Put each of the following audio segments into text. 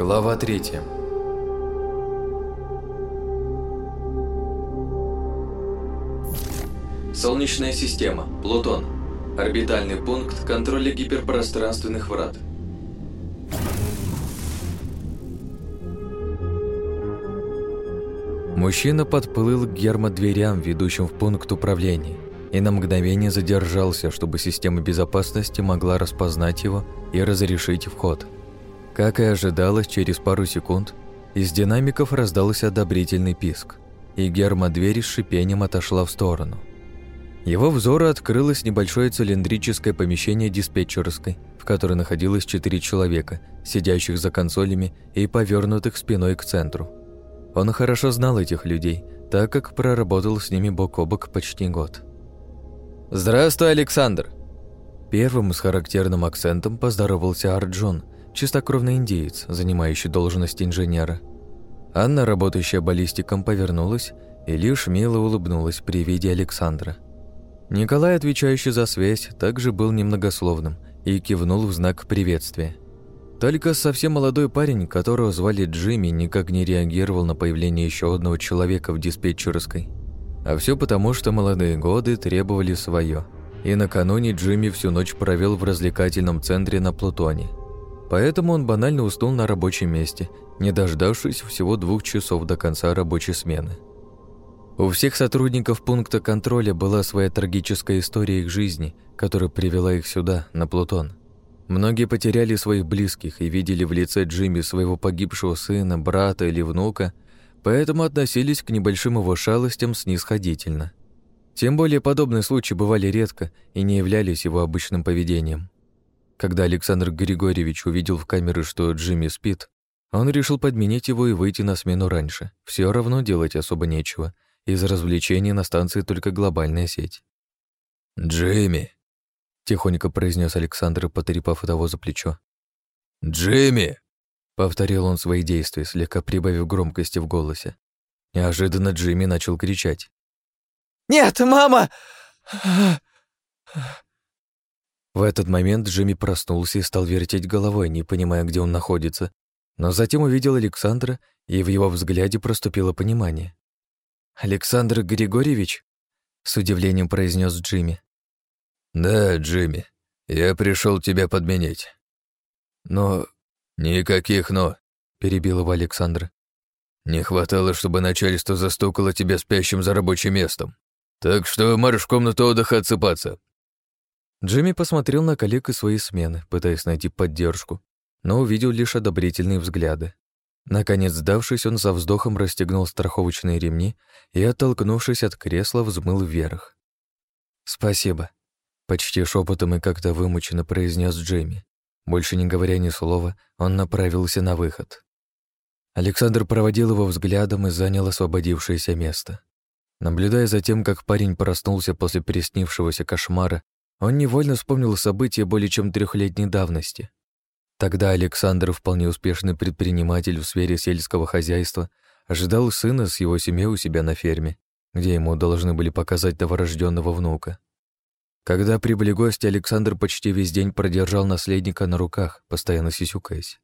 Глава третья. Солнечная система. Плутон. Орбитальный пункт контроля гиперпространственных врат. Мужчина подплыл к гермодверям, ведущим в пункт управления, и на мгновение задержался, чтобы система безопасности могла распознать его и разрешить вход. Как и ожидалось, через пару секунд из динамиков раздался одобрительный писк, и гермодверь с шипением отошла в сторону. Его взору открылось небольшое цилиндрическое помещение диспетчерской, в которой находилось четыре человека, сидящих за консолями и повернутых спиной к центру. Он хорошо знал этих людей, так как проработал с ними бок о бок почти год. «Здравствуй, Александр!» Первым с характерным акцентом поздоровался Арджон, чистокровный индеец, занимающий должность инженера. Анна, работающая баллистиком, повернулась и лишь мило улыбнулась при виде Александра. Николай, отвечающий за связь, также был немногословным и кивнул в знак приветствия. Только совсем молодой парень, которого звали Джимми, никак не реагировал на появление еще одного человека в диспетчерской. А все потому, что молодые годы требовали свое. И накануне Джимми всю ночь провел в развлекательном центре на Плутоне. Поэтому он банально уснул на рабочем месте, не дождавшись всего двух часов до конца рабочей смены. У всех сотрудников пункта контроля была своя трагическая история их жизни, которая привела их сюда, на Плутон. Многие потеряли своих близких и видели в лице Джимми своего погибшего сына, брата или внука, поэтому относились к небольшим его шалостям снисходительно. Тем более подобные случаи бывали редко и не являлись его обычным поведением. Когда Александр Григорьевич увидел в камеры, что Джимми спит, он решил подменить его и выйти на смену раньше. Все равно делать особо нечего. Из развлечений на станции только глобальная сеть. «Джимми!» Тихонько произнес Александр, потрепав того за плечо. «Джимми!» Повторил он свои действия, слегка прибавив громкости в голосе. Неожиданно Джимми начал кричать. «Нет, мама!» В этот момент Джимми проснулся и стал вертеть головой, не понимая, где он находится, но затем увидел Александра, и в его взгляде проступило понимание. «Александр Григорьевич?» — с удивлением произнес Джимми. «Да, Джимми, я пришел тебя подменить». «Но...» «Никаких «но», — перебил его Александр. «Не хватало, чтобы начальство застукало тебя спящим за рабочим местом. Так что марш в комнату отдыха отсыпаться». Джимми посмотрел на коллег и свои смены, пытаясь найти поддержку, но увидел лишь одобрительные взгляды. Наконец, сдавшись, он со вздохом расстегнул страховочные ремни и, оттолкнувшись от кресла, взмыл вверх. «Спасибо», Почти шепотом и как-то вымученно произнес Джейми. Больше не говоря ни слова, он направился на выход. Александр проводил его взглядом и занял освободившееся место. Наблюдая за тем, как парень проснулся после приснившегося кошмара, он невольно вспомнил события более чем трехлетней давности. Тогда Александр, вполне успешный предприниматель в сфере сельского хозяйства, ожидал сына с его семьей у себя на ферме, где ему должны были показать новорожденного внука. Когда прибыли гости, Александр почти весь день продержал наследника на руках, постоянно сисюкаясь.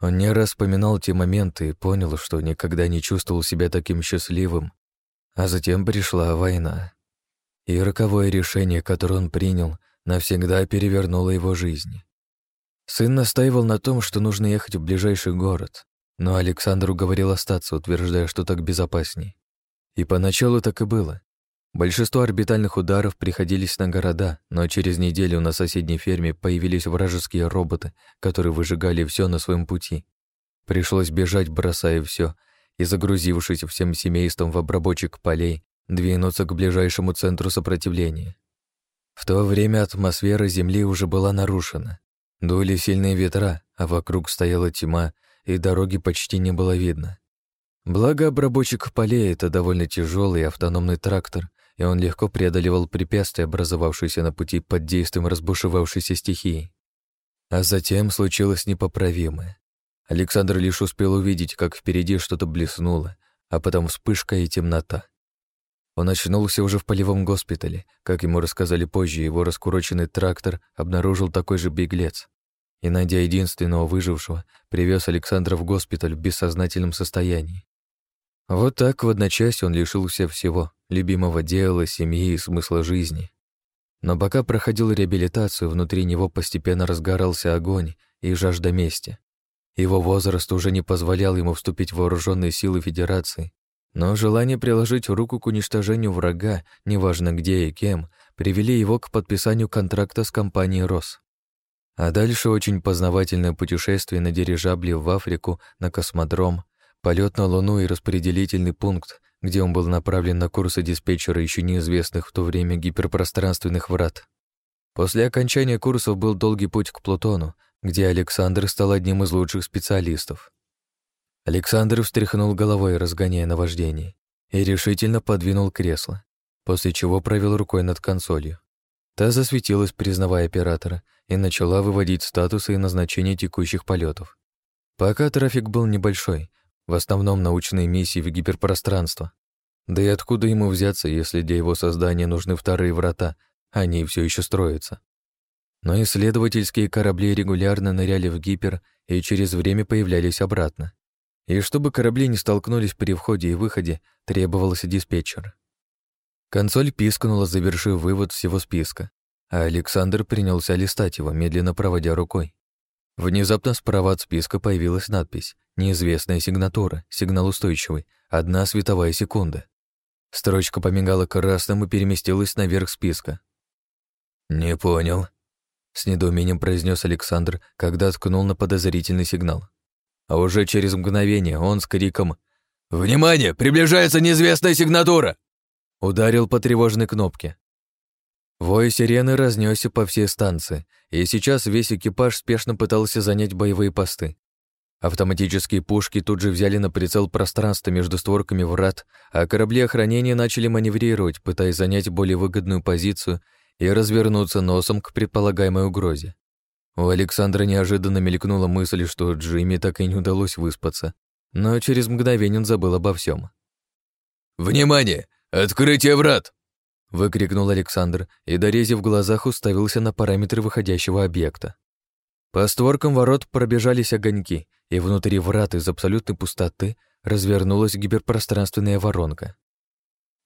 Он не раз вспоминал те моменты и понял, что никогда не чувствовал себя таким счастливым. А затем пришла война. И роковое решение, которое он принял, навсегда перевернуло его жизнь. Сын настаивал на том, что нужно ехать в ближайший город, но Александр уговорил остаться, утверждая, что так безопасней. И поначалу так и было. Большинство орбитальных ударов приходились на города, но через неделю на соседней ферме появились вражеские роботы, которые выжигали все на своем пути. Пришлось бежать, бросая все, и, загрузившись всем семейством в обработчик полей, двинуться к ближайшему центру сопротивления. В то время атмосфера Земли уже была нарушена. Дули сильные ветра, а вокруг стояла тьма, и дороги почти не было видно. Благо, обработчик полей — это довольно тяжелый автономный трактор, и он легко преодолевал препятствия, образовавшиеся на пути под действием разбушевавшейся стихии. А затем случилось непоправимое. Александр лишь успел увидеть, как впереди что-то блеснуло, а потом вспышка и темнота. Он очнулся уже в полевом госпитале. Как ему рассказали позже, его раскуроченный трактор обнаружил такой же беглец. и, найдя единственного выжившего, привез Александра в госпиталь в бессознательном состоянии. Вот так в одночасье он лишился всего — любимого дела, семьи и смысла жизни. Но пока проходил реабилитацию, внутри него постепенно разгорался огонь и жажда мести. Его возраст уже не позволял ему вступить в вооруженные силы Федерации, но желание приложить руку к уничтожению врага, неважно где и кем, привели его к подписанию контракта с компанией «Рос». А дальше очень познавательное путешествие на дирижабле в Африку, на космодром, полет на Луну и распределительный пункт, где он был направлен на курсы диспетчера еще неизвестных в то время гиперпространственных врат. После окончания курсов был долгий путь к Плутону, где Александр стал одним из лучших специалистов. Александр встряхнул головой, разгоняя наваждение, и решительно подвинул кресло, после чего провел рукой над консолью. Та засветилась, признавая оператора, и начала выводить статусы и назначения текущих полетов. Пока трафик был небольшой, в основном научные миссии в гиперпространство. Да и откуда ему взяться, если для его создания нужны вторые врата, они все еще строятся. Но исследовательские корабли регулярно ныряли в гипер и через время появлялись обратно. И чтобы корабли не столкнулись при входе и выходе, требовался диспетчер. Консоль пискнула, завершив вывод всего списка, а Александр принялся листать его, медленно проводя рукой. Внезапно справа от списка появилась надпись «Неизвестная сигнатура, сигнал устойчивый, одна световая секунда». Строчка помигала красным и переместилась наверх списка. «Не понял», — с недоумением произнес Александр, когда ткнул на подозрительный сигнал. А уже через мгновение он с криком «Внимание! Приближается неизвестная сигнатура!» ударил по тревожной кнопке. Вой сирены разнесся по всей станции, и сейчас весь экипаж спешно пытался занять боевые посты. Автоматические пушки тут же взяли на прицел пространство между створками врат, а корабли охранения начали маневрировать, пытаясь занять более выгодную позицию и развернуться носом к предполагаемой угрозе. У Александра неожиданно мелькнула мысль, что Джимми так и не удалось выспаться, но через мгновение он забыл обо всем. «Внимание! Открытие врат!» выкрикнул Александр и, дорезив в глазах, уставился на параметры выходящего объекта. По створкам ворот пробежались огоньки, и внутри врат из абсолютной пустоты развернулась гиперпространственная воронка.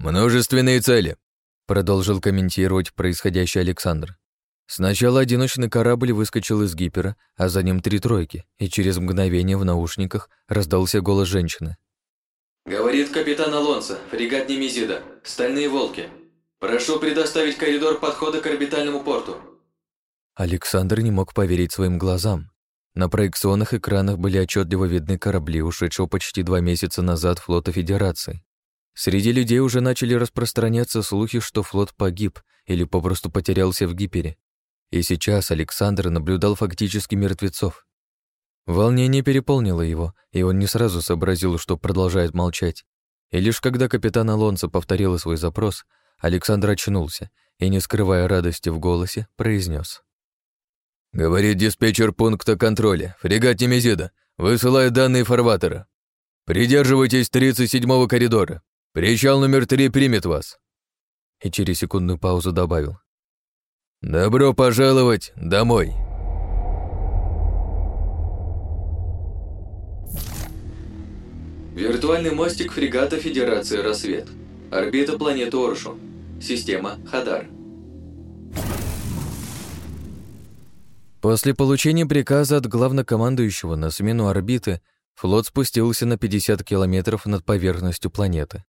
«Множественные цели», — продолжил комментировать происходящее Александр. Сначала одиночный корабль выскочил из гипера, а за ним три тройки, и через мгновение в наушниках раздался голос женщины. «Говорит капитан Алонсо, фрегат Немезида, стальные волки. Прошу предоставить коридор подхода к орбитальному порту». Александр не мог поверить своим глазам. На проекционных экранах были отчетливо видны корабли, ушедшего почти два месяца назад флота Федерации. Среди людей уже начали распространяться слухи, что флот погиб или попросту потерялся в гипере. И сейчас Александр наблюдал фактически мертвецов. Волнение переполнило его, и он не сразу сообразил, что продолжает молчать. И лишь когда капитан Алонсо повторил свой запрос, Александр очнулся и, не скрывая радости в голосе, произнес: «Говорит диспетчер пункта контроля. Фрегат Немезида. Высылает данные фарватера. Придерживайтесь 37-го коридора. Причал номер три примет вас». И через секундную паузу добавил. «Добро пожаловать домой». Виртуальный мостик фрегата Федерации «Рассвет». Орбита планеты Оршу. Система Хадар. После получения приказа от главнокомандующего на смену орбиты, флот спустился на 50 километров над поверхностью планеты.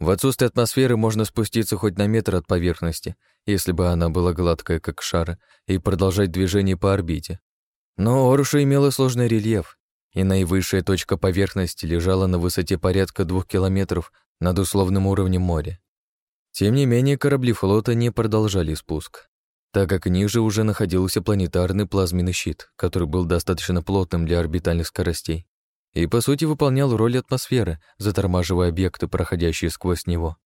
В отсутствие атмосферы можно спуститься хоть на метр от поверхности, если бы она была гладкая, как шар, и продолжать движение по орбите. Но Оруша имела сложный рельеф, и наивысшая точка поверхности лежала на высоте порядка двух километров над условным уровнем моря. Тем не менее, корабли флота не продолжали спуск, так как ниже уже находился планетарный плазменный щит, который был достаточно плотным для орбитальных скоростей и, по сути, выполнял роль атмосферы, затормаживая объекты, проходящие сквозь него.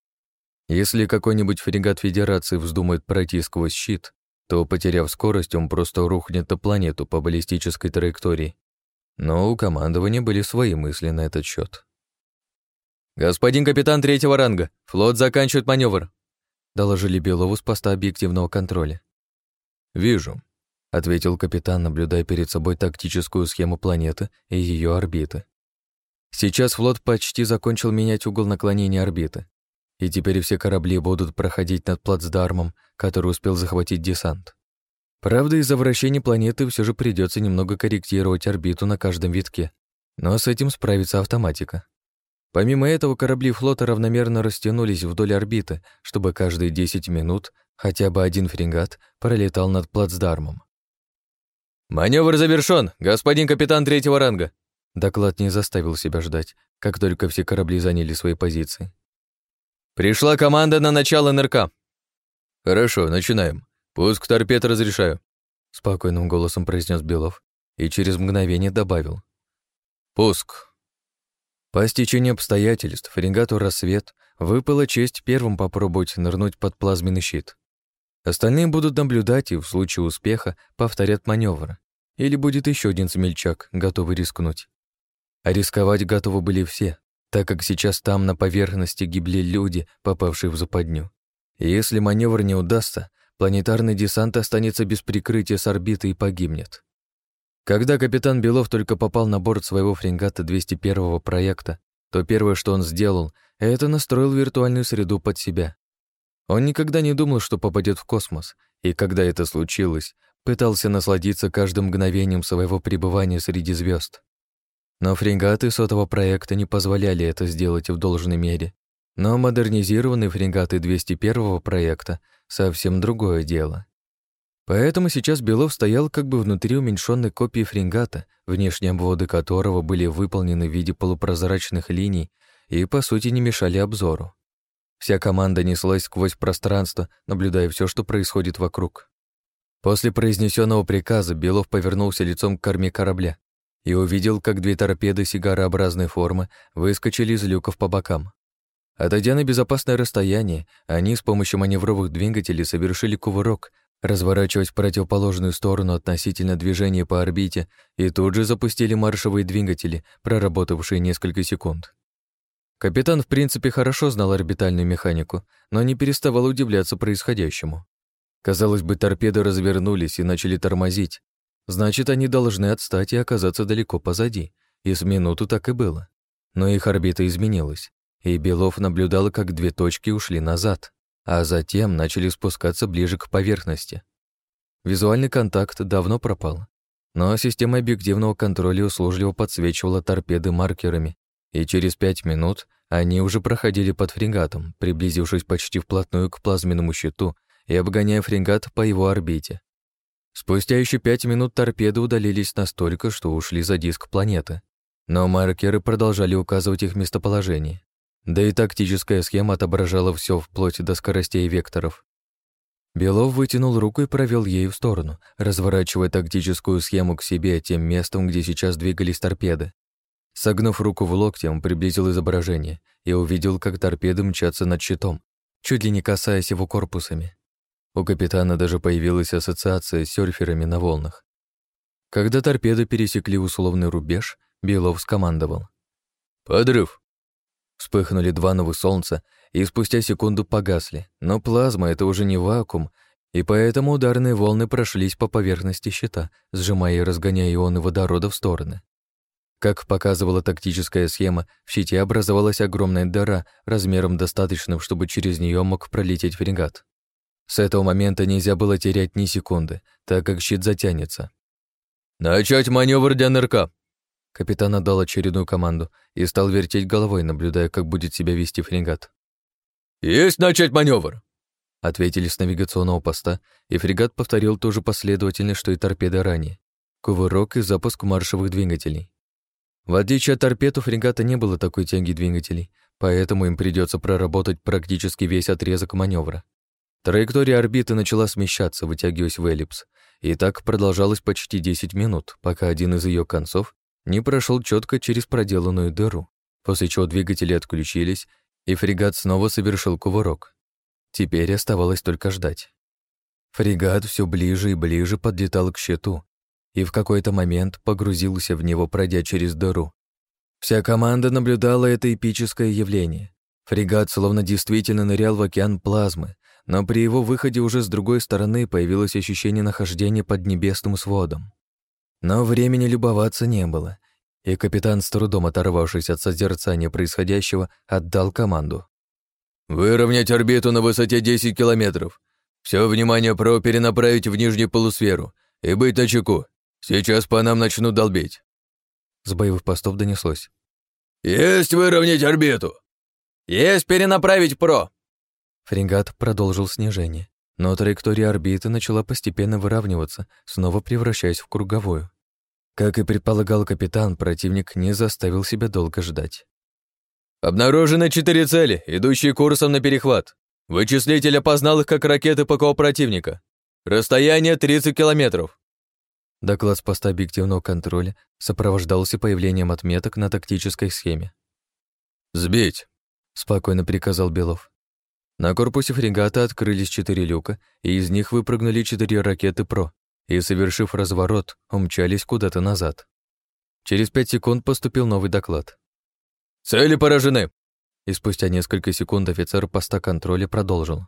Если какой-нибудь фрегат Федерации вздумает пройти сквозь щит, то, потеряв скорость, он просто рухнет на планету по баллистической траектории. Но у командования были свои мысли на этот счет. «Господин капитан третьего ранга, флот заканчивает маневр», доложили Белову с поста объективного контроля. «Вижу», ответил капитан, наблюдая перед собой тактическую схему планеты и ее орбиты. Сейчас флот почти закончил менять угол наклонения орбиты, и теперь все корабли будут проходить над плацдармом, который успел захватить десант. Правда, из-за вращения планеты все же придется немного корректировать орбиту на каждом витке, но с этим справится автоматика. Помимо этого, корабли флота равномерно растянулись вдоль орбиты, чтобы каждые 10 минут хотя бы один фрегат пролетал над плацдармом. «Маневр завершен, господин капитан третьего ранга!» Доклад не заставил себя ждать, как только все корабли заняли свои позиции. «Пришла команда на начало НРК!» «Хорошо, начинаем. Пуск торпед разрешаю», — спокойным голосом произнес Белов и через мгновение добавил. «Пуск». По стечению обстоятельств фрегату «Рассвет» выпала честь первым попробовать нырнуть под плазменный щит. Остальные будут наблюдать и в случае успеха повторят маневр. Или будет еще один смельчак, готовый рискнуть. А рисковать готовы были все, так как сейчас там на поверхности гибли люди, попавшие в западню. И если маневр не удастся, планетарный десант останется без прикрытия с орбиты и погибнет. Когда капитан Белов только попал на борт своего фрегата 201-го проекта, то первое, что он сделал, это настроил виртуальную среду под себя. Он никогда не думал, что попадет в космос, и когда это случилось, пытался насладиться каждым мгновением своего пребывания среди звезд. Но фрегаты сотого проекта не позволяли это сделать в должной мере. Но модернизированные фрегаты 201-го проекта — совсем другое дело. Поэтому сейчас Белов стоял как бы внутри уменьшенной копии фрегата, внешние обводы которого были выполнены в виде полупрозрачных линий и, по сути, не мешали обзору. Вся команда неслась сквозь пространство, наблюдая все, что происходит вокруг. После произнесенного приказа Белов повернулся лицом к корме корабля и увидел, как две торпеды сигарообразной формы выскочили из люков по бокам. Отойдя на безопасное расстояние, они с помощью маневровых двигателей совершили кувырок, разворачиваясь в противоположную сторону относительно движения по орбите, и тут же запустили маршевые двигатели, проработавшие несколько секунд. Капитан, в принципе, хорошо знал орбитальную механику, но не переставал удивляться происходящему. Казалось бы, торпеды развернулись и начали тормозить. Значит, они должны отстать и оказаться далеко позади. И с минуту так и было. Но их орбита изменилась, и Белов наблюдал, как две точки ушли назад, а затем начали спускаться ближе к поверхности. Визуальный контакт давно пропал, но система объективного контроля услужливо подсвечивала торпеды маркерами, и через пять минут они уже проходили под фрегатом, приблизившись почти вплотную к плазменному щиту и обгоняя фрегат по его орбите. Спустя еще пять минут торпеды удалились настолько, что ушли за диск планеты. Но маркеры продолжали указывать их местоположение. Да и тактическая схема отображала все вплоть до скоростей векторов. Белов вытянул руку и провел ею в сторону, разворачивая тактическую схему к себе тем местом, где сейчас двигались торпеды. Согнув руку в локте, он приблизил изображение и увидел, как торпеды мчатся над щитом, чуть ли не касаясь его корпусами. У капитана даже появилась ассоциация с серферами на волнах. Когда торпеды пересекли условный рубеж, Белов скомандовал. «Подрыв!» Вспыхнули два новых солнца и спустя секунду погасли, но плазма — это уже не вакуум, и поэтому ударные волны прошлись по поверхности щита, сжимая и разгоняя ионы водорода в стороны. Как показывала тактическая схема, в щите образовалась огромная дыра размером достаточным, чтобы через нее мог пролететь фрегат. С этого момента нельзя было терять ни секунды, так как щит затянется. «Начать маневр для нырка!» Капитан отдал очередную команду и стал вертеть головой, наблюдая, как будет себя вести фрегат. «Есть начать маневр!» Ответили с навигационного поста, и фрегат повторил ту же последовательность, что и торпеды ранее. Кувырок и запуск маршевых двигателей. В отличие от торпед, у фрегата не было такой тяги двигателей, поэтому им придется проработать практически весь отрезок маневра. Траектория орбиты начала смещаться, вытягиваясь в эллипс, и так продолжалось почти 10 минут, пока один из ее концов не прошел четко через проделанную дыру, после чего двигатели отключились, и фрегат снова совершил кувырок. Теперь оставалось только ждать. Фрегат все ближе и ближе подлетал к щиту, и в какой-то момент погрузился в него, пройдя через дыру. Вся команда наблюдала это эпическое явление. Фрегат словно действительно нырял в океан плазмы, но при его выходе уже с другой стороны появилось ощущение нахождения под небесным сводом. Но времени любоваться не было, и капитан, с трудом оторвавшись от созерцания происходящего, отдал команду. «Выровнять орбиту на высоте 10 километров. Все внимание ПРО перенаправить в нижнюю полусферу и быть на. Сейчас по нам начнут долбить». С боевых постов донеслось. «Есть выровнять орбиту!» «Есть перенаправить ПРО!» Фрегат продолжил снижение, но траектория орбиты начала постепенно выравниваться, снова превращаясь в круговую. Как и предполагал капитан, противник не заставил себя долго ждать. «Обнаружены четыре цели, идущие курсом на перехват. Вычислитель опознал их как ракеты ПКО противника. Расстояние 30 километров». Доклад с поста объективного контроля сопровождался появлением отметок на тактической схеме. «Сбить!» — спокойно приказал Белов. На корпусе фрегата открылись четыре люка, и из них выпрыгнули четыре ракеты «Про», и, совершив разворот, умчались куда-то назад. Через пять секунд поступил новый доклад. «Цели поражены!» И спустя несколько секунд офицер поста контроля продолжил.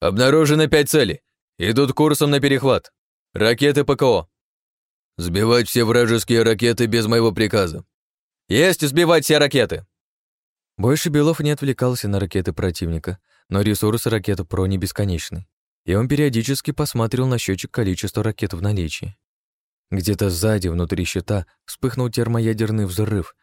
«Обнаружено пять целей. Идут курсом на перехват. Ракеты ПКО. Сбивать все вражеские ракеты без моего приказа. Есть сбивать все ракеты!» Больше Белов не отвлекался на ракеты противника, но ресурс ракет ПРО не бесконечный и он периодически посматривал на счетчик количества ракет в наличии. Где-то сзади, внутри щита, вспыхнул термоядерный взрыв,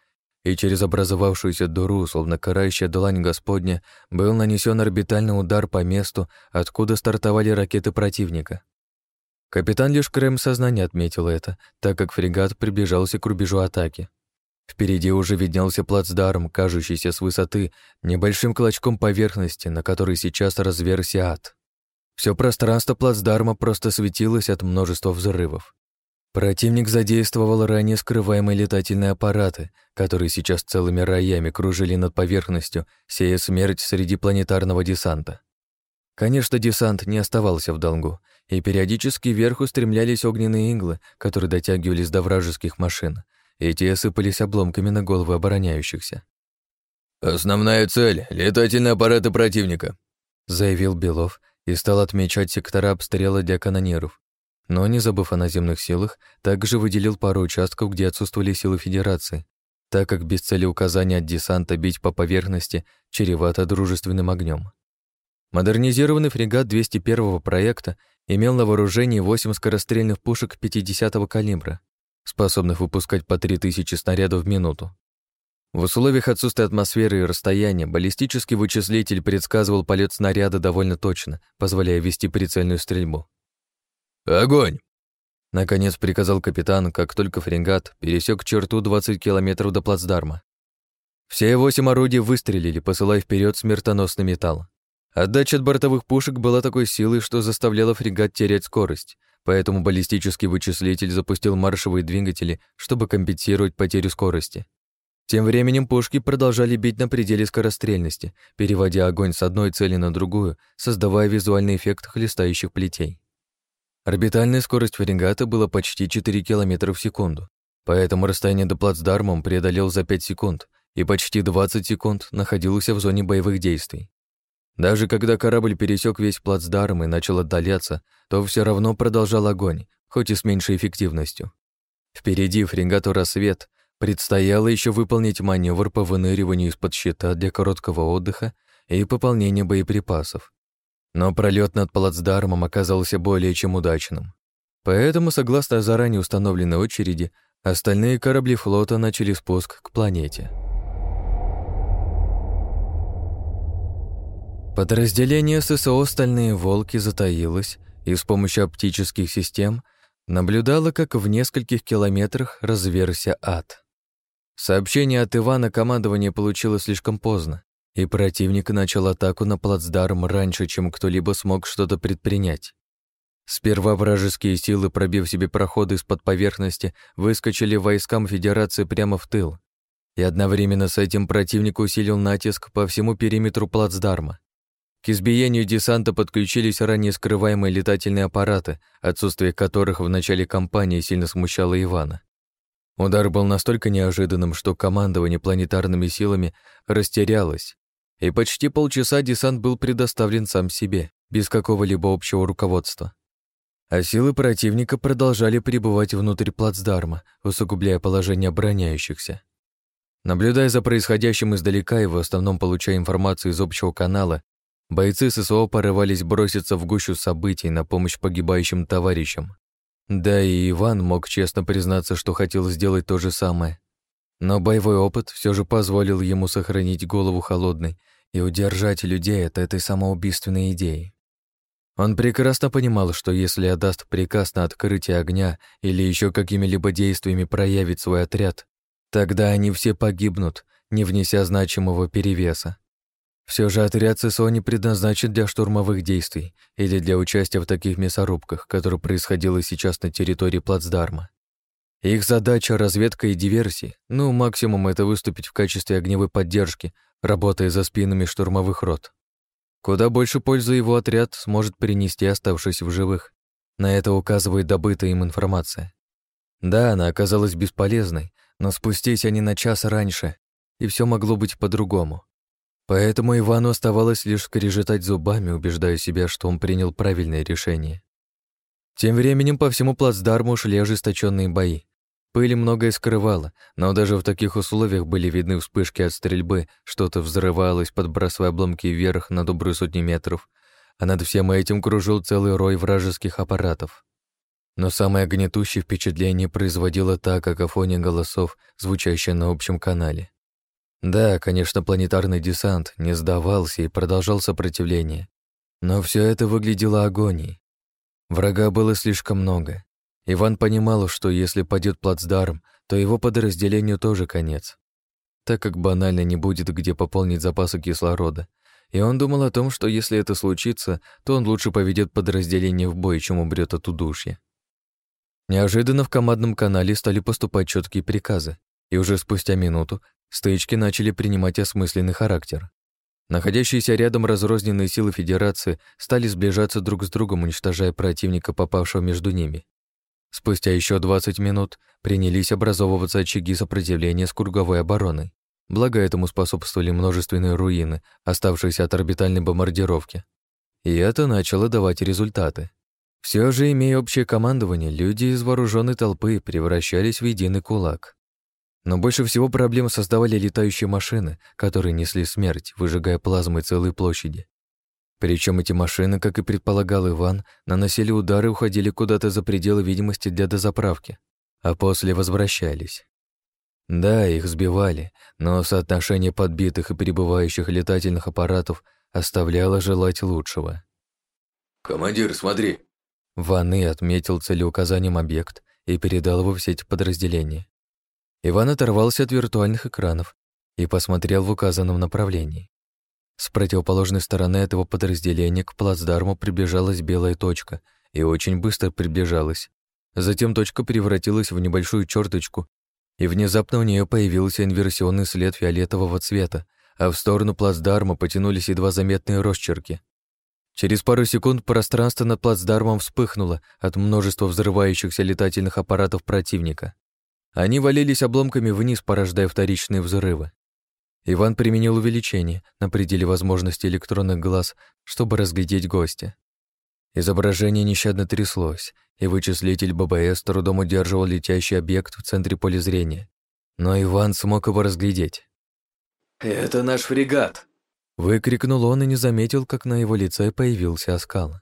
и через образовавшуюся дыру, словно карающая длань Господня, был нанесен орбитальный удар по месту, откуда стартовали ракеты противника. Капитан лишь краем сознания отметил это, так как фрегат приближался к рубежу атаки. Впереди уже виднелся плацдарм, кажущийся с высоты небольшим клочком поверхности, на которой сейчас разверся ад. Все пространство плацдарма просто светилось от множества взрывов. Противник задействовал ранее скрываемые летательные аппараты, которые сейчас целыми роями кружили над поверхностью, сея смерть среди планетарного десанта. Конечно, десант не оставался в долгу, и периодически вверх устремлялись огненные иглы, которые дотягивались до вражеских машин, и те осыпались обломками на головы обороняющихся. «Основная цель — летательные аппараты противника», — заявил Белов, и стал отмечать сектора обстрела для канонеров. Но, не забыв о наземных силах, также выделил пару участков, где отсутствовали силы Федерации, так как без цели указания от десанта бить по поверхности чревато дружественным огнем. Модернизированный фрегат 201-го проекта имел на вооружении 8 скорострельных пушек 50-го калибра, способных выпускать по 3000 снарядов в минуту. В условиях отсутствия атмосферы и расстояния баллистический вычислитель предсказывал полет снаряда довольно точно, позволяя вести прицельную стрельбу. «Огонь!» Наконец приказал капитан, как только фрегат пересек черту 20 километров до плацдарма. Все восемь орудий выстрелили, посылая вперед смертоносный металл. Отдача от бортовых пушек была такой силой, что заставляла фрегат терять скорость, поэтому баллистический вычислитель запустил маршевые двигатели, чтобы компенсировать потерю скорости. Тем временем пушки продолжали бить на пределе скорострельности, переводя огонь с одной цели на другую, создавая визуальный эффект хлестающих плетей. Орбитальная скорость фрегата была почти 4 км в секунду, поэтому расстояние до плацдарма он преодолел за 5 секунд и почти 20 секунд находился в зоне боевых действий. Даже когда корабль пересек весь плацдарм и начал отдаляться, то все равно продолжал огонь, хоть и с меньшей эффективностью. Впереди фрегату «Рассвет» Предстояло еще выполнить маневр по выныриванию из-под щита для короткого отдыха и пополнения боеприпасов. Но пролет над плацдармом оказался более чем удачным. Поэтому, согласно заранее установленной очереди, остальные корабли флота начали спуск к планете. Подразделение ССО «Стальные волки» затаилось и с помощью оптических систем наблюдало, как в нескольких километрах разверся ад. Сообщение от Ивана командование получило слишком поздно, и противник начал атаку на плацдарм раньше, чем кто-либо смог что-то предпринять. Сперва вражеские силы, пробив себе проходы из-под поверхности, выскочили войскам Федерации прямо в тыл. И одновременно с этим противник усилил натиск по всему периметру плацдарма. К избиению десанта подключились ранее скрываемые летательные аппараты, отсутствие которых в начале кампании сильно смущало Ивана. Удар был настолько неожиданным, что командование планетарными силами растерялось, и почти полчаса десант был предоставлен сам себе, без какого-либо общего руководства. А силы противника продолжали пребывать внутрь плацдарма, усугубляя положение обороняющихся. Наблюдая за происходящим издалека и в основном получая информацию из общего канала, бойцы ССО порывались броситься в гущу событий на помощь погибающим товарищам. Да и Иван мог честно признаться, что хотел сделать то же самое. Но боевой опыт все же позволил ему сохранить голову холодной и удержать людей от этой самоубийственной идеи. Он прекрасно понимал, что если отдаст приказ на открытие огня или еще какими-либо действиями проявит свой отряд, Тогда они все погибнут, не внеся значимого перевеса. Все же отряд ССО не предназначен для штурмовых действий или для участия в таких мясорубках, которые происходило сейчас на территории плацдарма. Их задача — разведка и диверсии, ну, максимум это выступить в качестве огневой поддержки, работая за спинами штурмовых рот. Куда больше пользы его отряд сможет принести, оставшись в живых. На это указывает добытая им информация. Да, она оказалась бесполезной, но спустись они на час раньше, и все могло быть по-другому. Поэтому Ивану оставалось лишь скрежетать зубами, убеждая себя, что он принял правильное решение. Тем временем по всему плацдарму шли ожесточенные бои. Пыль многое скрывала, но даже в таких условиях были видны вспышки от стрельбы, что-то взрывалось, подбрасывая обломки вверх на добрую сотню метров, а над всем этим кружил целый рой вражеских аппаратов. Но самое гнетущее впечатление производила та какофония голосов, звучащая на общем канале. Да, конечно, планетарный десант не сдавался и продолжал сопротивление. Но все это выглядело агонией. Врага было слишком много. Иван понимал, что если падет плацдарм, то его подразделению тоже конец. Так как банально не будет где пополнить запасы кислорода. И он думал о том, что если это случится, то он лучше поведет подразделение в бой, чем умрет от удушья. Неожиданно в командном канале стали поступать четкие приказы, и уже спустя минуту стычки начали принимать осмысленный характер. Находящиеся рядом разрозненные силы Федерации стали сближаться друг с другом, уничтожая противника, попавшего между ними. Спустя еще 20 минут принялись образовываться очаги сопротивления с круговой обороной. Благо этому способствовали множественные руины, оставшиеся от орбитальной бомбардировки. И это начало давать результаты. Все же, имея общее командование, люди из вооруженной толпы превращались в единый кулак. Но больше всего проблем создавали летающие машины, которые несли смерть, выжигая плазмой целые площади. Причем эти машины, как и предполагал Иван, наносили удары и уходили куда-то за пределы видимости для дозаправки, а после возвращались. Да, их сбивали, но соотношение подбитых и прибывающих летательных аппаратов оставляло желать лучшего. «Командир, смотри!» Ваны отметил целеуказанием объект и передал его в сеть подразделения. Иван оторвался от виртуальных экранов и посмотрел в указанном направлении. С противоположной стороны этого подразделения к плацдарму приближалась белая точка и очень быстро приближалась. Затем точка превратилась в небольшую черточку, и внезапно у нее появился инверсионный след фиолетового цвета, а в сторону плацдарма потянулись едва заметные росчерки. Через пару секунд пространство над плацдармом вспыхнуло от множества взрывающихся летательных аппаратов противника. Они валились обломками вниз, порождая вторичные взрывы. Иван применил увеличение на пределе возможности электронных глаз, чтобы разглядеть гостя. Изображение нещадно тряслось, и вычислитель ББС трудом удерживал летящий объект в центре поля зрения. Но Иван смог его разглядеть. «Это наш фрегат!» Выкрикнул он и не заметил, как на его лице появился оскал.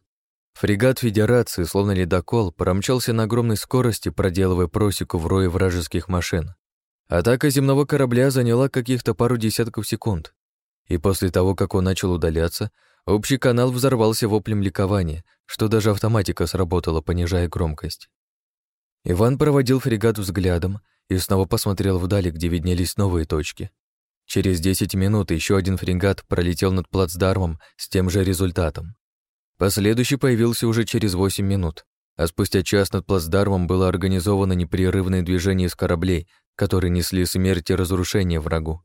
Фрегат Федерации, словно ледокол, промчался на огромной скорости, проделывая просеку в рое вражеских машин. Атака земного корабля заняла каких-то пару десятков секунд. И после того, как он начал удаляться, общий канал взорвался воплем ликования, что даже автоматика сработала, понижая громкость. Иван проводил фрегат взглядом и снова посмотрел вдали, где виднелись новые точки. Через 10 минут еще один фрегат пролетел над плацдармом с тем же результатом. Последующий появился уже через 8 минут, а спустя час над плацдармом было организовано непрерывное движение из кораблей, которые несли смерть и разрушение врагу.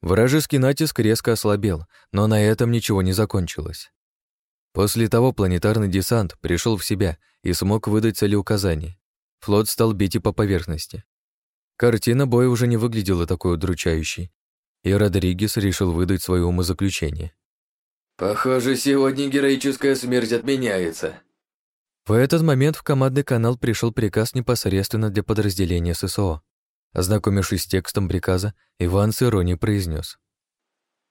Вражеский натиск резко ослабел, но на этом ничего не закончилось. После того планетарный десант пришел в себя и смог выдать целеуказания. Флот стал бить и по поверхности. Картина боя уже не выглядела такой удручающей, и Родригес решил выдать свое умозаключение. «Похоже, сегодня героическая смерть отменяется». В этот момент в командный канал пришел приказ непосредственно для подразделения ССО. Ознакомившись с текстом приказа, Иван с иронией произнес: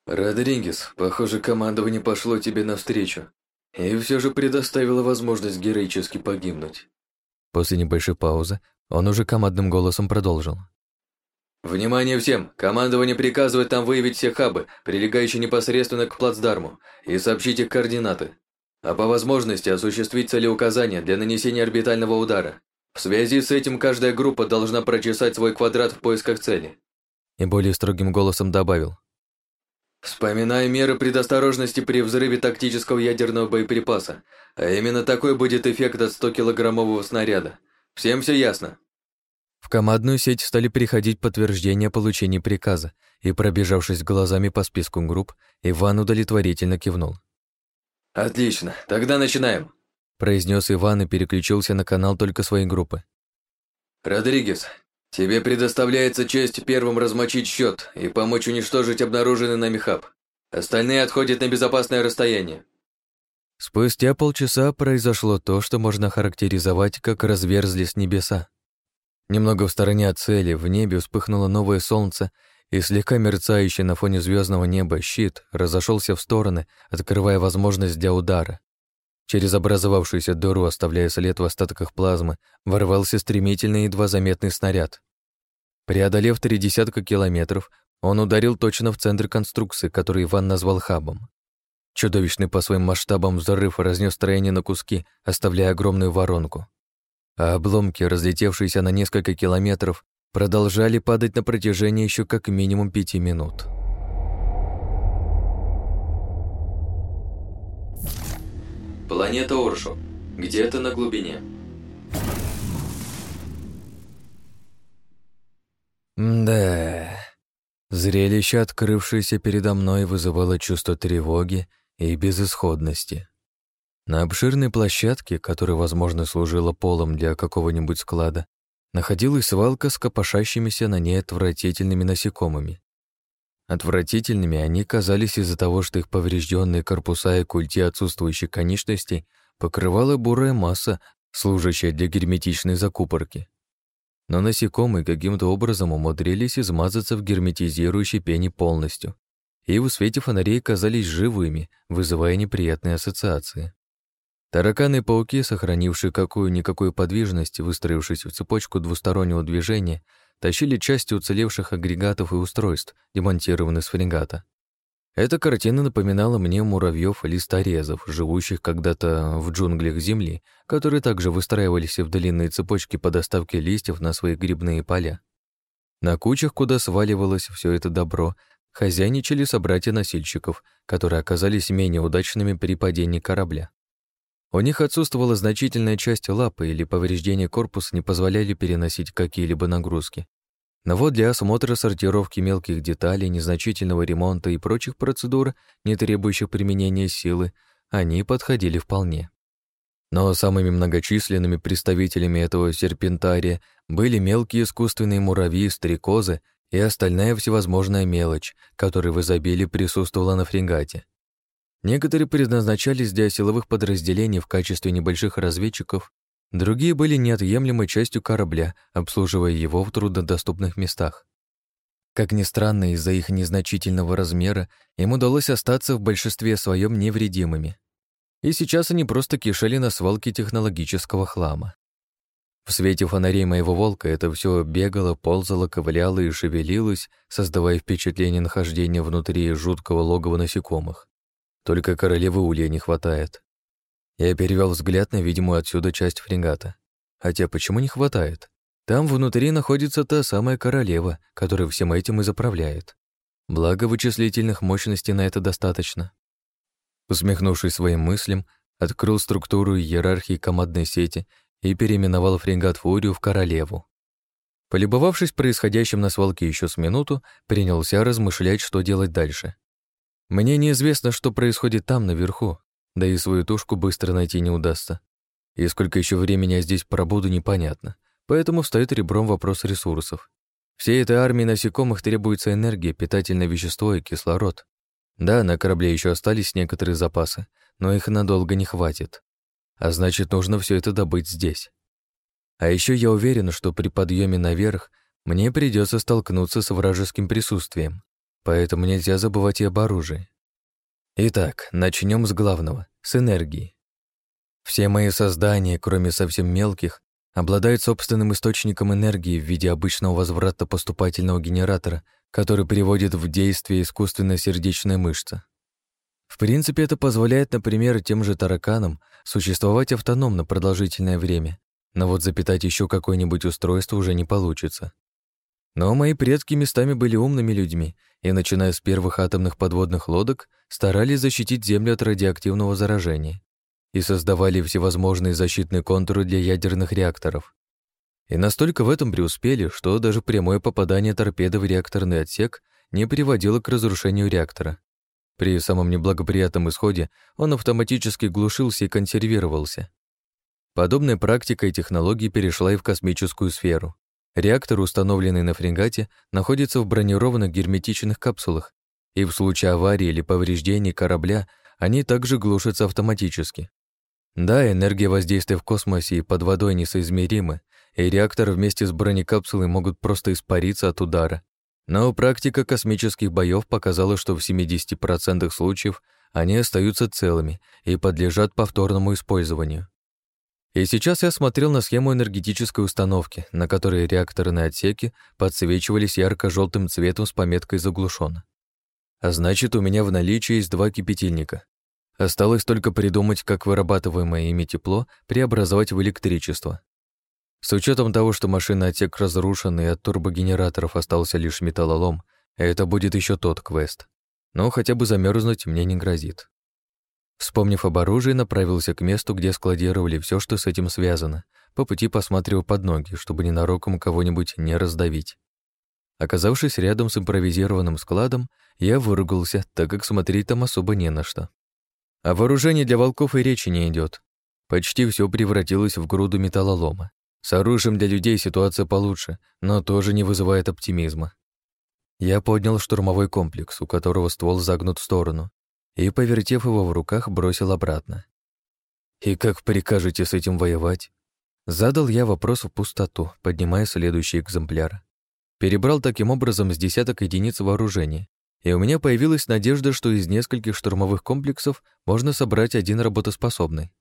«Родригес, похоже, командование пошло тебе навстречу и все же предоставило возможность героически погибнуть». После небольшой паузы он уже командным голосом продолжил. «Внимание всем! Командование приказывает там выявить все хабы, прилегающие непосредственно к плацдарму, и сообщить их координаты. А по возможности осуществить целеуказания для нанесения орбитального удара. В связи с этим каждая группа должна прочесать свой квадрат в поисках цели». И более строгим голосом добавил. Вспоминая меры предосторожности при взрыве тактического ядерного боеприпаса, а именно такой будет эффект от 100-килограммового снаряда. Всем все ясно?» В командную сеть стали приходить подтверждения получения приказа, и, пробежавшись глазами по списку групп, Иван удовлетворительно кивнул. «Отлично, тогда начинаем», — произнес Иван и переключился на канал только своей группы. «Родригес, тебе предоставляется честь первым размочить счет и помочь уничтожить обнаруженный нами хаб. Остальные отходят на безопасное расстояние». Спустя полчаса произошло то, что можно характеризовать как разверзлись небеса. Немного в стороне от цели в небе вспыхнуло новое солнце, и слегка мерцающий на фоне звездного неба щит разошелся в стороны, открывая возможность для удара. Через образовавшуюся дыру, оставляя след в остатках плазмы, ворвался стремительный едва заметный снаряд. Преодолев три десятка километров, он ударил точно в центр конструкции, который Иван назвал хабом. Чудовищный по своим масштабам взрыв разнес строение на куски, оставляя огромную воронку. А обломки, разлетевшиеся на несколько километров, продолжали падать на протяжении еще как минимум пяти минут. Планета Оршу. Где-то на глубине. Да. Зрелище, открывшееся передо мной, вызывало чувство тревоги и безысходности. На обширной площадке, которая, возможно, служила полом для какого-нибудь склада, находилась свалка с копошащимися на ней отвратительными насекомыми. Отвратительными они казались из-за того, что их поврежденные корпуса и культи отсутствующих конечностей покрывала бурая масса, служащая для герметичной закупорки. Но насекомые каким-то образом умудрились измазаться в герметизирующей пене полностью, и в свете фонарей казались живыми, вызывая неприятные ассоциации. Тараканы и пауки, сохранившие какую-никакую подвижность, выстроившись в цепочку двустороннего движения, тащили части уцелевших агрегатов и устройств, демонтированных с фрегата. Эта картина напоминала мне муравьев листорезов, живущих когда-то в джунглях Земли, которые также выстраивались в длинные цепочки по доставке листьев на свои грибные поля. На кучах, куда сваливалось все это добро, хозяйничали собратья носильщиков, которые оказались менее удачными при падении корабля. У них отсутствовала значительная часть лапы или повреждения корпуса не позволяли переносить какие-либо нагрузки. Но вот для осмотра сортировки мелких деталей, незначительного ремонта и прочих процедур, не требующих применения силы, они подходили вполне. Но самыми многочисленными представителями этого серпентария были мелкие искусственные муравьи, стрекозы и остальная всевозможная мелочь, которая в изобилии присутствовала на фрегате. Некоторые предназначались для силовых подразделений в качестве небольших разведчиков, другие были неотъемлемой частью корабля, обслуживая его в труднодоступных местах. Как ни странно, из-за их незначительного размера им удалось остаться в большинстве своем невредимыми. И сейчас они просто кишели на свалке технологического хлама. В свете фонарей моего волка это все бегало, ползало, ковыляло и шевелилось, создавая впечатление нахождения внутри жуткого логова насекомых. Только королевы Улья не хватает. Я перевел взгляд на видимую отсюда часть фрегата. Хотя почему не хватает? Там внутри находится та самая королева, которая всем этим и заправляет. Благо вычислительных мощностей на это достаточно. Усмехнувшись своим мыслям, открыл структуру иерархии командной сети и переименовал фрегат Фурию в королеву. Полюбовавшись происходящим на свалке еще с минуту, принялся размышлять, что делать дальше. Мне неизвестно, что происходит там, наверху, да и свою тушку быстро найти не удастся. И сколько еще времени я здесь пробуду, непонятно. Поэтому встает ребром вопрос ресурсов. Всей этой армии насекомых требуется энергия, питательное вещество и кислород. Да, на корабле еще остались некоторые запасы, но их надолго не хватит. А значит, нужно все это добыть здесь. А еще я уверен, что при подъеме наверх мне придется столкнуться с вражеским присутствием, поэтому нельзя забывать и об оружии. Итак, начнем с главного, с энергии. Все мои создания, кроме совсем мелких, обладают собственным источником энергии в виде обычного возврата поступательного генератора, который приводит в действие искусственная сердечная мышца. В принципе, это позволяет, например, тем же тараканам существовать автономно продолжительное время, но вот запитать еще какое-нибудь устройство уже не получится. Но мои предки местами были умными людьми и, начиная с первых атомных подводных лодок, старались защитить Землю от радиоактивного заражения и создавали всевозможные защитные контуры для ядерных реакторов. И настолько в этом преуспели, что даже прямое попадание торпеды в реакторный отсек не приводило к разрушению реактора. При самом неблагоприятном исходе он автоматически глушился и консервировался. Подобная практика и технология перешла и в космическую сферу. Реактор, установленный на фрегате, находится в бронированных герметичных капсулах, и в случае аварии или повреждений корабля они также глушатся автоматически. Да, энергия воздействия в космосе и под водой несоизмеримы, и реактор вместе с бронекапсулой могут просто испариться от удара. Но практика космических боев показала, что в 70% случаев они остаются целыми и подлежат повторному использованию. И сейчас я смотрел на схему энергетической установки, на которой реакторные отсеки подсвечивались ярко желтым цветом с пометкой «Заглушен». А значит, у меня в наличии есть два кипятильника. Осталось только придумать, как вырабатываемое ими тепло преобразовать в электричество. С учетом того, что машинный отсек разрушен и от турбогенераторов остался лишь металлолом, это будет еще тот квест. Но хотя бы замерзнуть мне не грозит. Вспомнив об оружии, направился к месту, где складировали все, что с этим связано. По пути посматривал под ноги, чтобы ненароком кого-нибудь не раздавить. Оказавшись рядом с импровизированным складом, я выругался, так как смотреть там особо не на что. О вооружении для волков и речи не идет. Почти все превратилось в груду металлолома. С оружием для людей ситуация получше, но тоже не вызывает оптимизма. Я поднял штурмовой комплекс, у которого ствол загнут в сторону, и, повертев его в руках, бросил обратно. «И как прикажете с этим воевать?» Задал я вопрос в пустоту, поднимая следующий экземпляр. Перебрал таким образом с десяток единиц вооружения, и у меня появилась надежда, что из нескольких штурмовых комплексов можно собрать один работоспособный.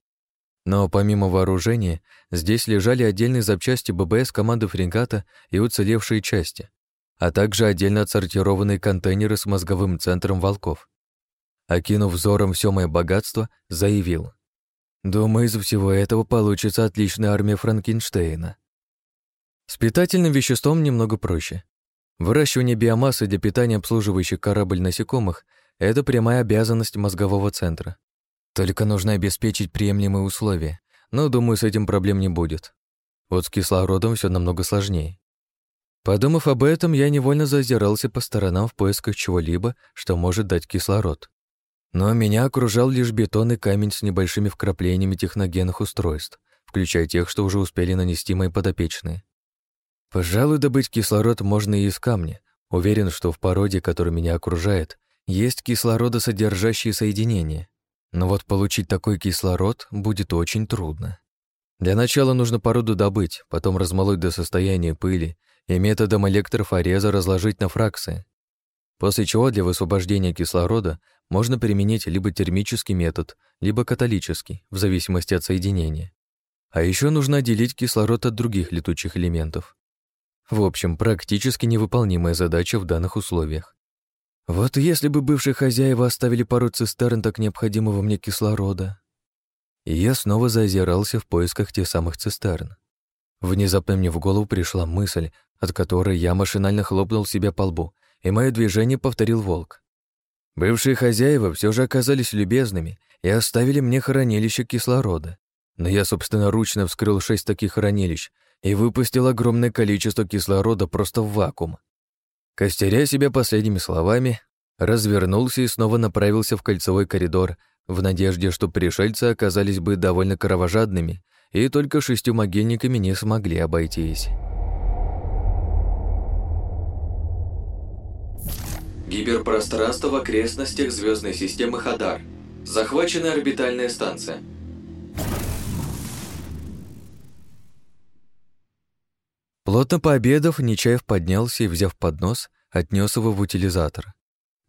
Но помимо вооружения, здесь лежали отдельные запчасти ББС команды фрегата и уцелевшие части, а также отдельно отсортированные контейнеры с мозговым центром волков. Окинув взором все мое богатство, заявил. «Думаю, из всего этого получится отличная армия Франкенштейна». С питательным веществом немного проще. Выращивание биомассы для питания обслуживающих корабль насекомых – это прямая обязанность мозгового центра. Только нужно обеспечить приемлемые условия, но, думаю, с этим проблем не будет. Вот с кислородом все намного сложнее. Подумав об этом, я невольно зазирался по сторонам в поисках чего-либо, что может дать кислород. Но меня окружал лишь бетон и камень с небольшими вкраплениями техногенных устройств, включая тех, что уже успели нанести мои подопечные. Пожалуй, добыть кислород можно и из камня. Уверен, что в породе, которая меня окружает, есть кислородосодержащие соединения. Но вот получить такой кислород будет очень трудно. Для начала нужно породу добыть, потом размолоть до состояния пыли и методом электрофореза разложить на фракции. После чего для высвобождения кислорода можно применить либо термический метод, либо католический, в зависимости от соединения. А еще нужно отделить кислород от других летучих элементов. В общем, практически невыполнимая задача в данных условиях. Вот если бы бывшие хозяева оставили пару цистерн так необходимого мне кислорода. И я снова заозирался в поисках тех самых цистерн. Внезапно мне в голову пришла мысль, от которой я машинально хлопнул себя по лбу, и мое движение повторил волк. Бывшие хозяева все же оказались любезными и оставили мне хранилище кислорода. Но я собственноручно вскрыл шесть таких хранилищ и выпустил огромное количество кислорода просто в вакуум. Костеря себя последними словами, развернулся и снова направился в кольцевой коридор в надежде, что пришельцы оказались бы довольно кровожадными и только шестью могильниками не смогли обойтись. Гиперпространство в окрестностях звездной системы Хадар. Захвачена орбитальная станция. Плотно пообедав, Нечаев поднялся и, взяв поднос, отнес его в утилизатор.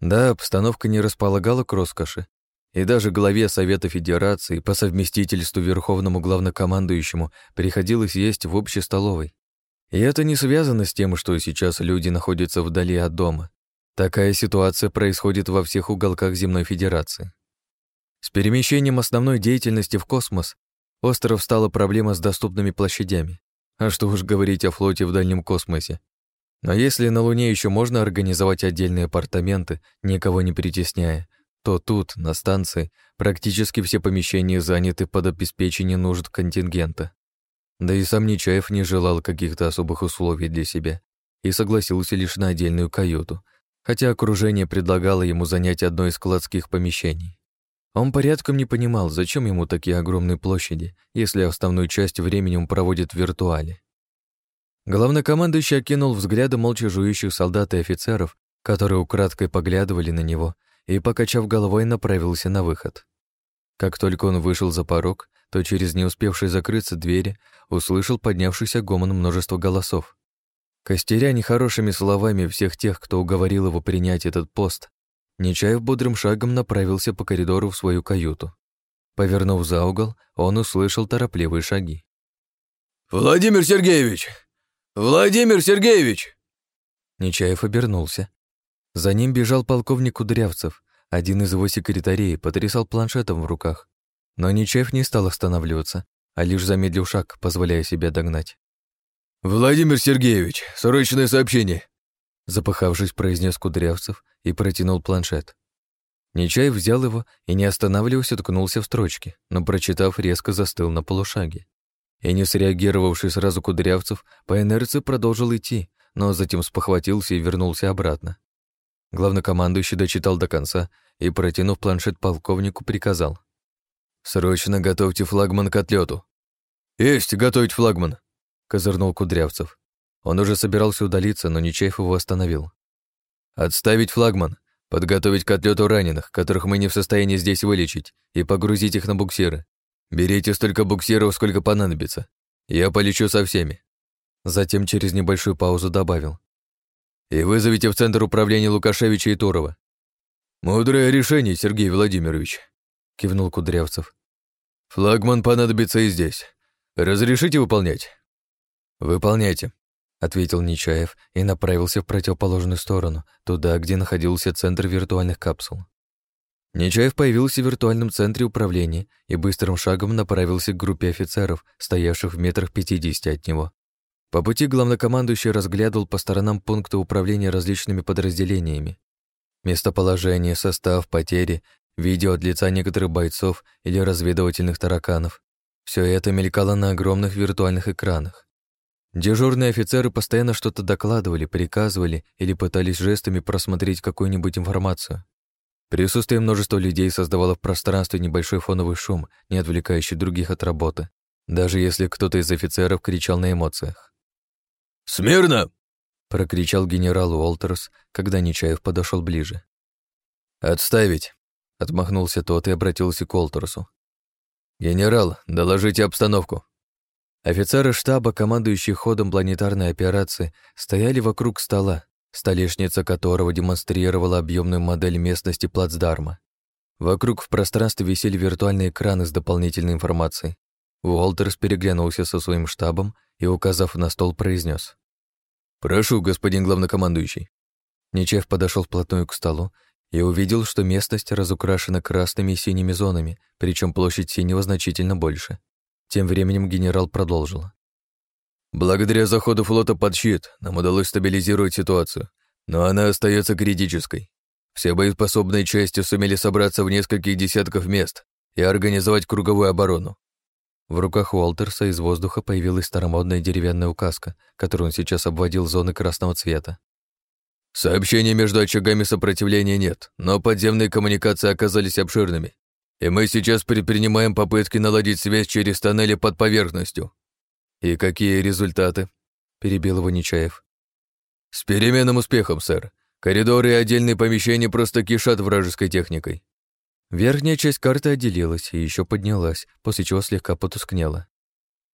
Да, обстановка не располагала к роскоши, и даже главе Совета Федерации по совместительству Верховному Главнокомандующему приходилось есть в общей столовой. И это не связано с тем, что сейчас люди находятся вдали от дома. Такая ситуация происходит во всех уголках Земной Федерации. С перемещением основной деятельности в космос остров стала проблема с доступными площадями. А что уж говорить о флоте в дальнем космосе. Но если на Луне еще можно организовать отдельные апартаменты, никого не притесняя, то тут, на станции, практически все помещения заняты под обеспечение нужд контингента. Да и сам Нечаев не желал каких-то особых условий для себя и согласился лишь на отдельную каюту, хотя окружение предлагало ему занять одно из складских помещений. Он порядком не понимал, зачем ему такие огромные площади, если основную часть времени он проводит в виртуале. Главнокомандующий окинул взглядом молча жующих солдат и офицеров, которые украдкой поглядывали на него, и, покачав головой, направился на выход. Как только он вышел за порог, то через не успевшие закрыться двери услышал поднявшийся гомон множество голосов. Костеря нехорошими словами всех тех, кто уговорил его принять этот пост, Нечаев бодрым шагом направился по коридору в свою каюту. Повернув за угол, он услышал торопливые шаги. «Владимир Сергеевич! Владимир Сергеевич!» Нечаев обернулся. За ним бежал полковник Кудрявцев, один из его секретарей, потрясал планшетом в руках. Но Нечаев не стал останавливаться, а лишь замедлил шаг, позволяя себя догнать. «Владимир Сергеевич, срочное сообщение!» Запыхавшись, произнес Кудрявцев и протянул планшет. Нечаев взял его и, не останавливаясь, уткнулся в строчки, но, прочитав, резко застыл на полушаге. И не среагировавший сразу Кудрявцев, по инерции продолжил идти, но затем спохватился и вернулся обратно. Главнокомандующий дочитал до конца и, протянув планшет полковнику, приказал. «Срочно готовьте флагман к отлету. «Есть, готовить флагман!» — козырнул Кудрявцев. Он уже собирался удалиться, но Нечаев его остановил. «Отставить флагман, подготовить к отлету раненых, которых мы не в состоянии здесь вылечить, и погрузить их на буксиры. Берите столько буксиров, сколько понадобится. Я полечу со всеми». Затем через небольшую паузу добавил. «И вызовите в Центр управления Лукашевича и Турова». «Мудрое решение, Сергей Владимирович», — кивнул Кудрявцев. «Флагман понадобится и здесь. Разрешите выполнять?» «Выполняйте», — ответил Нечаев и направился в противоположную сторону, туда, где находился центр виртуальных капсул. Нечаев появился в виртуальном центре управления и быстрым шагом направился к группе офицеров, стоявших в метрах пятидесяти от него. По пути главнокомандующий разглядывал по сторонам пункты управления различными подразделениями. Местоположение, состав, потери, видео от лица некоторых бойцов или разведывательных тараканов. Все это мелькало на огромных виртуальных экранах. Дежурные офицеры постоянно что-то докладывали, приказывали или пытались жестами просмотреть какую-нибудь информацию. Присутствие множества людей создавало в пространстве небольшой фоновый шум, не отвлекающий других от работы, даже если кто-то из офицеров кричал на эмоциях. «Смирно!» — прокричал генерал Уолтерс, когда Нечаев подошел ближе. «Отставить!» — отмахнулся тот и обратился к Уолтерсу. «Генерал, доложите обстановку». Офицеры штаба, командующие ходом планетарной операции, стояли вокруг стола, столешница которого демонстрировала объемную модель местности плацдарма. Вокруг в пространстве висели виртуальные экраны с дополнительной информацией. Уолтерс переглянулся со своим штабом и, указав на стол, произнес: «Прошу, господин главнокомандующий». Нечев подошел вплотную к столу и увидел, что местность разукрашена красными и синими зонами, причем площадь синего значительно больше. Тем временем генерал продолжил. «Благодаря заходу флота под щит нам удалось стабилизировать ситуацию, но она остается критической. Все боеспособные части сумели собраться в нескольких десятков мест и организовать круговую оборону. В руках Уолтерса из воздуха появилась старомодная деревянная указка, которую он сейчас обводил зоны красного цвета. Сообщений между очагами сопротивления нет, но подземные коммуникации оказались обширными и мы сейчас предпринимаем попытки наладить связь через тоннели под поверхностью». «И какие результаты?» — перебил его Нечаев. «С переменным успехом, сэр. Коридоры и отдельные помещения просто кишат вражеской техникой. Верхняя часть карты отделилась и еще поднялась, после чего слегка потускнела.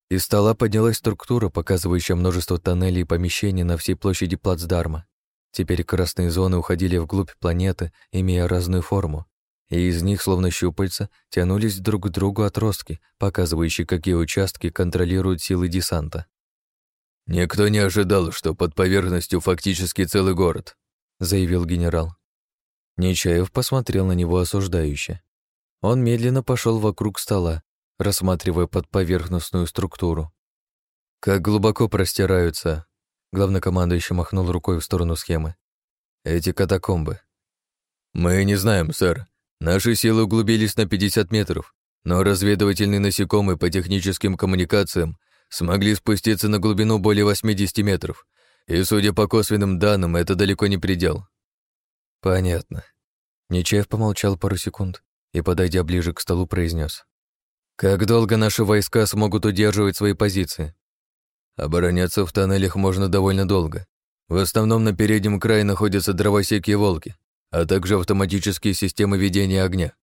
Из стола поднялась структура, показывающая множество тоннелей и помещений на всей площади плацдарма. Теперь красные зоны уходили вглубь планеты, имея разную форму, и из них, словно щупальца, тянулись друг к другу отростки, показывающие, какие участки контролируют силы десанта. «Никто не ожидал, что под поверхностью фактически целый город», — заявил генерал. Нечаев посмотрел на него осуждающе. Он медленно пошел вокруг стола, рассматривая подповерхностную структуру. Как глубоко простираются, главнокомандующий махнул рукой в сторону схемы. Эти катакомбы. Мы не знаем, сэр. Наши силы углубились на 50 метров, но разведывательные насекомые по техническим коммуникациям смогли спуститься на глубину более 80 метров, и, судя по косвенным данным, это далеко не предел. Понятно. Нечаев помолчал пару секунд и, подойдя ближе к столу, произнес: как долго наши войска смогут удерживать свои позиции? Обороняться в тоннелях можно довольно долго. В основном на переднем крае находятся дровосеки и волки, а также автоматические системы ведения огня.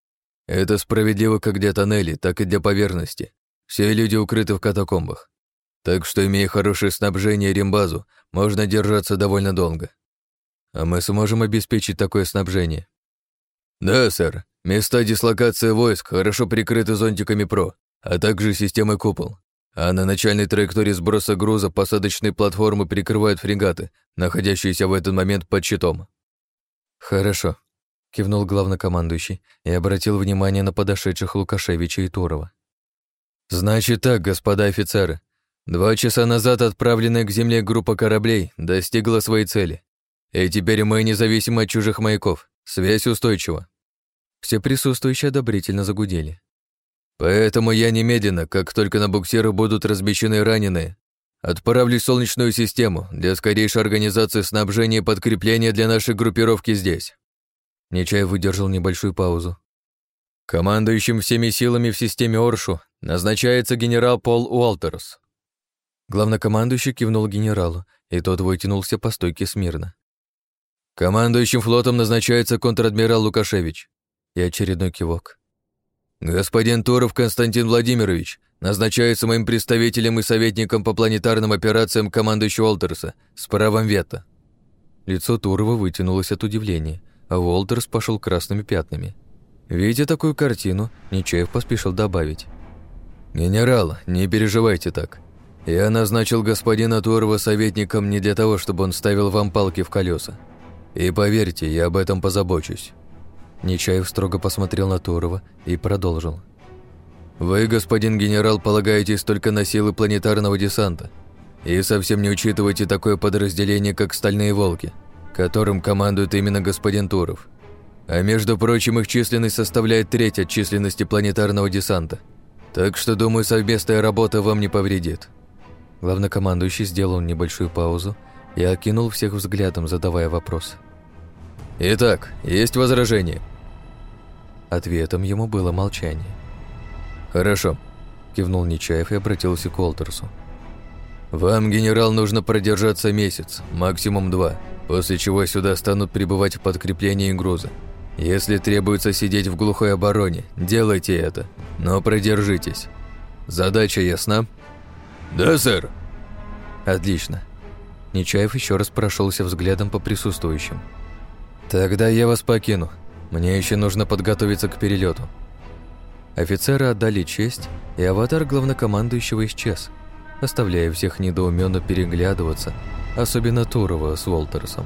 Это справедливо как для тоннелей, так и для поверхности. Все люди укрыты в катакомбах. Так что, имея хорошее снабжение и рембазу, можно держаться довольно долго. А мы сможем обеспечить такое снабжение? Да, сэр. Места дислокации войск хорошо прикрыты зонтиками ПРО, а также системой купол. А на начальной траектории сброса груза посадочные платформы прикрывают фрегаты, находящиеся в этот момент под щитом. Хорошо, кивнул главнокомандующий и обратил внимание на подошедших Лукашевича и Турова. Значит так, господа офицеры, два часа назад отправленная к земле группа кораблей достигла своей цели. И теперь мы независимы от чужих маяков. Связь устойчива. Все присутствующие одобрительно загудели. «Поэтому я немедленно, как только на буксирах будут размещены раненые, отправлюсь в Солнечную систему для скорейшей организации снабжения и подкрепления для нашей группировки здесь». Нечаев выдержал небольшую паузу. Командующим всеми силами в системе Оршу назначается генерал Пол Уолтерс. Главнокомандующий кивнул генералу, и тот вытянулся по стойке смирно. Командующим флотом назначается контр-адмирал Лукашевич и очередной кивок. «Господин Туров Константин Владимирович назначается моим представителем и советником по планетарным операциям командующего Уолтерса с правом вето». Лицо Турова вытянулось от удивления, а Уолтерс пошел красными пятнами. Видя такую картину, Нечаев поспешил добавить. «Генерал, не переживайте так. Я назначил господина Турова советником не для того, чтобы он ставил вам палки в колеса. И поверьте, я об этом позабочусь». Нечаев строго посмотрел на Турова и продолжил. «Вы, господин генерал, полагаетесь только на силы планетарного десанта и совсем не учитываете такое подразделение, как «Стальные волки», которым командует именно господин Туров. А между прочим, их численность составляет треть от численности планетарного десанта. Так что, думаю, совместная работа вам не повредит». Главнокомандующий сделал небольшую паузу и окинул всех взглядом, задавая вопрос. «Итак, есть возражения?» Ответом ему было молчание. «Хорошо», — кивнул Нечаев и обратился к Уолтерсу. «Вам, генерал, нужно продержаться месяц, максимум два, после чего сюда станут прибывать подкрепления и грузы. Если требуется сидеть в глухой обороне, делайте это, но продержитесь. Задача ясна?» «Да, сэр». «Отлично». Нечаев еще раз прошелся взглядом по присутствующим. «Тогда я вас покину. Мне еще нужно подготовиться к перелету. Офицеры отдали честь, и аватар главнокомандующего исчез, оставляя всех недоуменно переглядываться, особенно Турова с Уолтерсом.